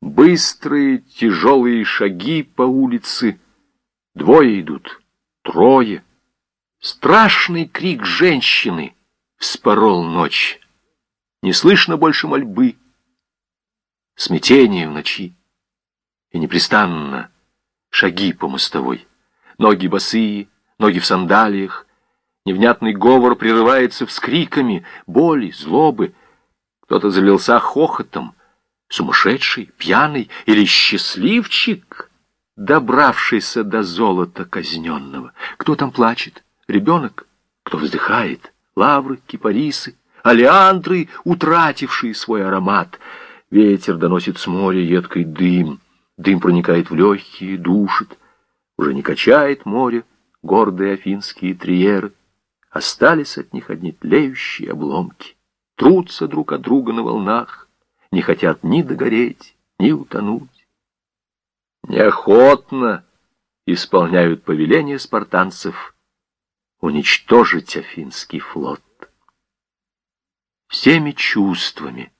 Быстрые тяжелые шаги по улице. Двое идут, трое. Страшный крик женщины вспорол ночь. Не слышно больше мольбы. Смятение в ночи. И непрестанно шаги по мостовой. Ноги босые, ноги в сандалиях. Невнятный говор прерывается вскриками, боли, злобы. Кто-то залился хохотом. Сумасшедший, пьяный или счастливчик, добравшийся до золота казненного. Кто там плачет? Ребенок? Кто вздыхает? Лавры, кипарисы, алиандры, утратившие свой аромат. Ветер доносит с моря едкий дым. Дым проникает в легкие, душит. Уже не качает море гордые афинские триеры. Остались от них одни тлеющие обломки. Трутся друг от друга на волнах не хотят ни догореть, ни утонуть. Неохотно исполняют повеление спартанцев уничтожить Афинский флот. Всеми чувствами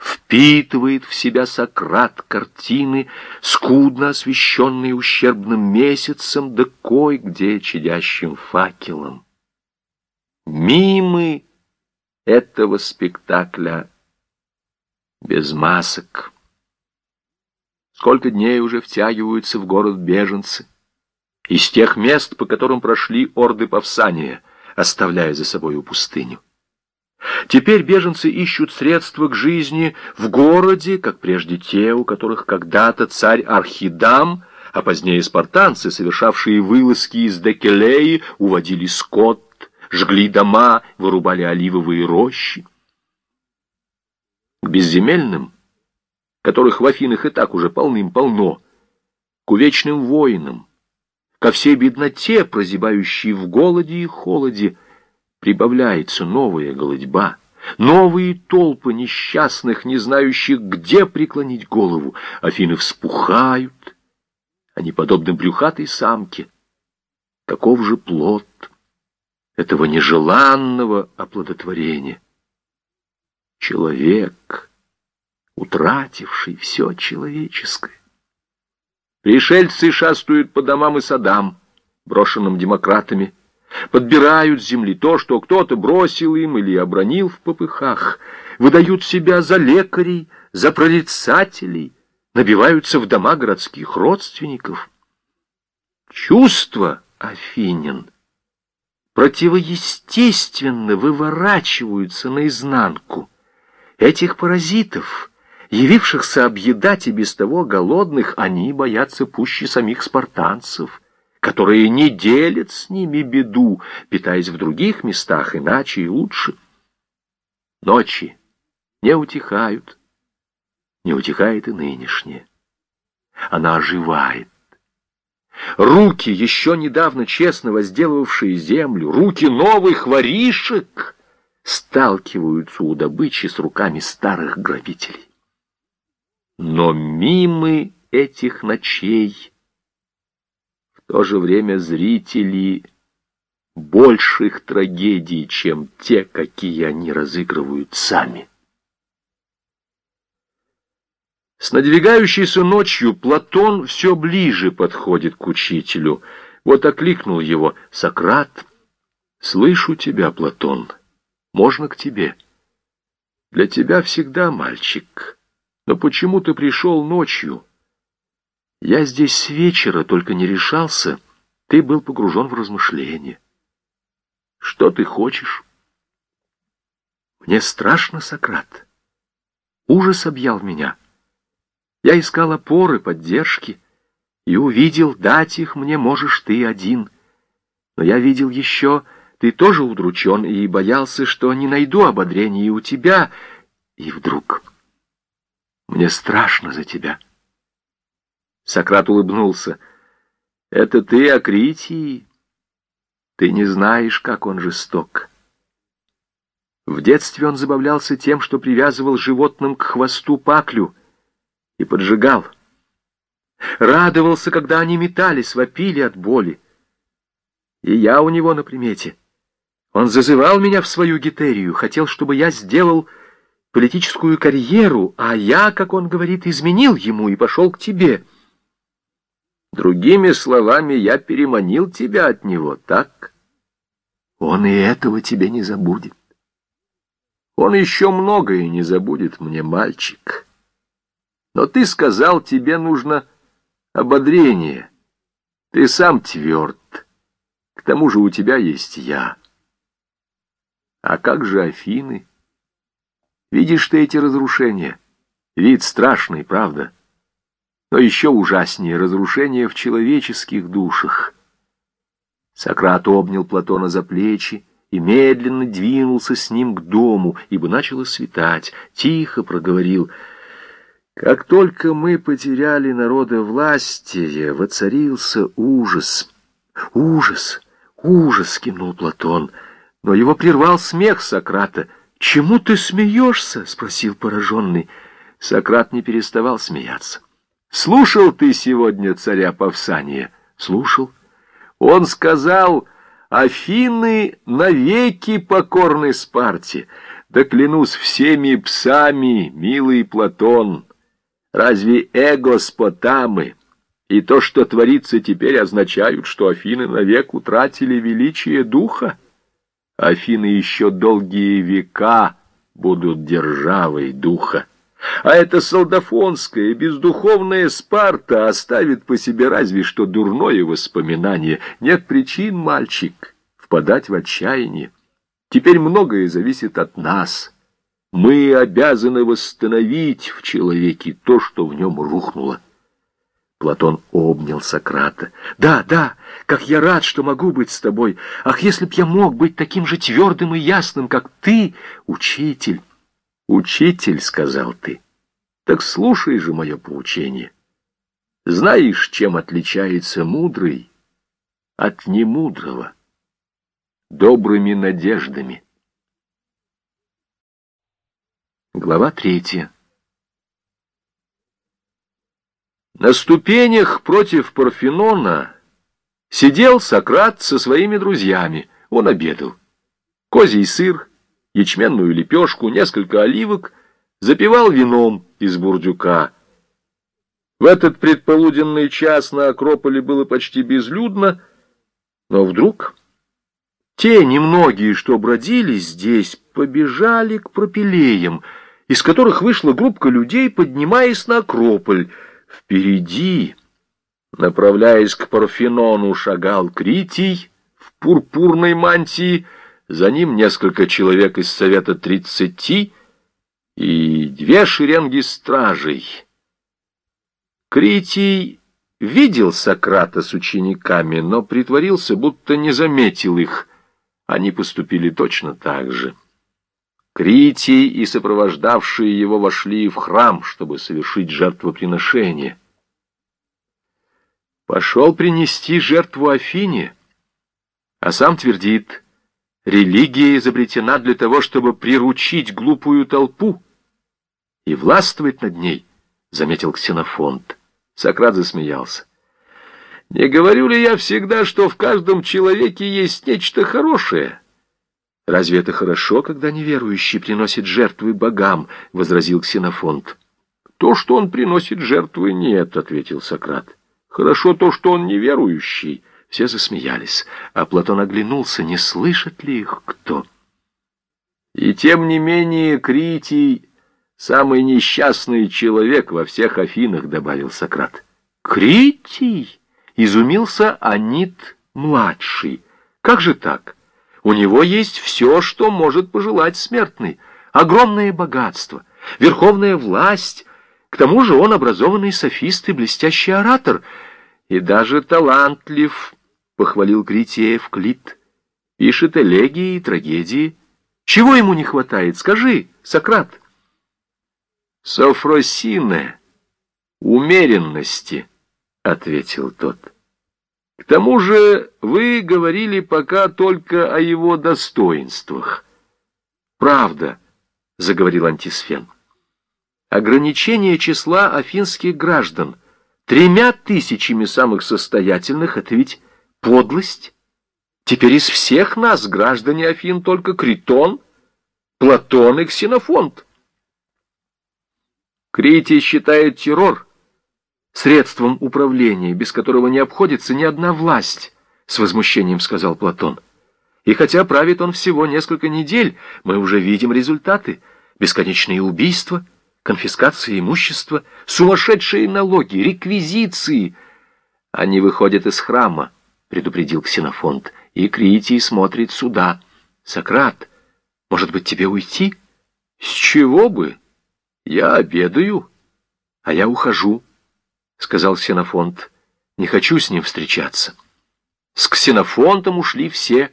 впитывает в себя Сократ картины, скудно освещенные ущербным месяцем, да кой-где чадящим факелом. Мимы этого спектакля без масок. Сколько дней уже втягиваются в город беженцы из тех мест, по которым прошли орды Павсания, оставляя за собою пустыню. Теперь беженцы ищут средства к жизни в городе, как прежде те, у которых когда-то царь Архидам, а позднее спартанцы, совершавшие вылазки из Декелеи, уводили скот, жгли дома, вырубали оливовые рощи к безземельным, которых в Афинах и так уже полным-полно, к увечным воинам, ко всей бедноте, прозябающей в голоде и холоде, прибавляется новая голодьба, новые толпы несчастных, не знающих, где преклонить голову. Афины вспухают, они подобны брюхатой самке. Каков же плод этого нежеланного оплодотворения? Человек, утративший все человеческое. Пришельцы шастают по домам и садам, брошенным демократами, подбирают с земли то, что кто-то бросил им или обронил в попыхах, выдают себя за лекарей, за прорицателей, набиваются в дома городских родственников. Чувства Афинин противоестественно выворачиваются наизнанку, Этих паразитов, явившихся объедать и без того голодных, они боятся пуще самих спартанцев, которые не делят с ними беду, питаясь в других местах иначе и лучше. Ночи не утихают, не утихает и нынешняя. Она оживает. Руки, еще недавно честно возделывавшие землю, руки новых воришек — сталкиваются у добычи с руками старых грабителей. Но мимы этих ночей в то же время зрители больших трагедий, чем те, какие они разыгрывают сами. С надвигающейся ночью Платон все ближе подходит к учителю. Вот окликнул его Сократ. «Слышу тебя, Платон» можно к тебе? Для тебя всегда мальчик. Но почему ты пришел ночью? Я здесь с вечера, только не решался. Ты был погружен в размышления. Что ты хочешь? Мне страшно, Сократ. Ужас объял меня. Я искал опоры, поддержки, и увидел, дать их мне можешь ты один. Но я видел еще ты тоже удручен и боялся, что не найду ободрения у тебя. И вдруг... Мне страшно за тебя. Сократ улыбнулся. Это ты о Критии? Ты не знаешь, как он жесток. В детстве он забавлялся тем, что привязывал животным к хвосту паклю и поджигал. Радовался, когда они метались, вопили от боли. И я у него на примете. Он зазывал меня в свою гетерию, хотел, чтобы я сделал политическую карьеру, а я, как он говорит, изменил ему и пошел к тебе. Другими словами, я переманил тебя от него, так? Он и этого тебе не забудет. Он еще многое не забудет мне, мальчик. Но ты сказал, тебе нужно ободрение. Ты сам тверд. К тому же у тебя есть я. А как же Афины? Видишь ты эти разрушения? Вид страшный, правда? Но еще ужаснее разрушения в человеческих душах. Сократ обнял Платона за плечи и медленно двинулся с ним к дому, ибо начало светать. Тихо проговорил — как только мы потеряли народовластие, воцарился ужас. Ужас, ужас, кинул Платон, но его прервал смех Сократа. «Чему ты смеешься?» — спросил пораженный. Сократ не переставал смеяться. «Слушал ты сегодня царя Павсания?» «Слушал». Он сказал, «Афины навеки покорны Спарте». Да клянусь всеми псами, милый Платон, Разве эго-спотамы и то, что творится теперь, означают, что Афины навек утратили величие духа? Афины еще долгие века будут державой духа. А эта солдафонская, бездуховная Спарта оставит по себе разве что дурное воспоминание. Нет причин, мальчик, впадать в отчаяние. Теперь многое зависит от нас». Мы обязаны восстановить в человеке то, что в нем рухнуло. Платон обнял Сократа. «Да, да, как я рад, что могу быть с тобой! Ах, если б я мог быть таким же твердым и ясным, как ты, учитель!» «Учитель», — сказал ты, — «так слушай же мое поучение. Знаешь, чем отличается мудрый от немудрого? Добрыми надеждами». Глава третья. На ступенях против Парфенона сидел Сократ со своими друзьями. Он обедал. Козий сыр, ячменную лепешку, несколько оливок, запивал вином из бурдюка. В этот предполуденный час на Акрополе было почти безлюдно, но вдруг те немногие, что бродили здесь, побежали к пропилеям — из которых вышла группка людей, поднимаясь на Акрополь. Впереди, направляясь к Парфенону, шагал Критий в пурпурной мантии, за ним несколько человек из Совета Тридцати и две шеренги стражей. Критий видел Сократа с учениками, но притворился, будто не заметил их. Они поступили точно так же. Критий и сопровождавшие его вошли в храм, чтобы совершить жертвоприношение. Пошел принести жертву Афине, а сам твердит, религия изобретена для того, чтобы приручить глупую толпу и властвовать над ней, заметил Ксенофонт. Сократ засмеялся. Не говорю ли я всегда, что в каждом человеке есть нечто хорошее? «Разве это хорошо, когда неверующий приносит жертвы богам?» — возразил Ксенофонт. «То, что он приносит жертвы, нет», — ответил Сократ. «Хорошо то, что он неверующий». Все засмеялись, а Платон оглянулся, не слышит ли их кто. «И тем не менее Критий — самый несчастный человек во всех Афинах», — добавил Сократ. «Критий?» — изумился Анит-младший. «Как же так?» У него есть все, что может пожелать смертный. Огромное богатство, верховная власть. К тому же он образованный софист и блестящий оратор. И даже талантлив, похвалил Критеев Клит. Пишет элегии и трагедии. Чего ему не хватает? Скажи, Сократ. Софросине, умеренности, ответил тот. К тому же вы говорили пока только о его достоинствах. Правда, заговорил Антисфен. Ограничение числа афинских граждан тремя тысячами самых состоятельных — это ведь подлость. Теперь из всех нас, граждане Афин, только Критон, Платон и Ксенофонт. Критий считает террор средством управления, без которого не обходится ни одна власть, с возмущением сказал Платон. И хотя правит он всего несколько недель, мы уже видим результаты. Бесконечные убийства, конфискация имущества, сумасшедшие налоги, реквизиции. Они выходят из храма, предупредил Ксенофонт, и Критий смотрит сюда. Сократ, может быть, тебе уйти? С чего бы? Я обедаю, а я ухожу, сказал Ксенофонт. Не хочу с ним встречаться. С Ксенофонтом ушли все.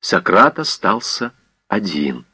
Сократ остался один.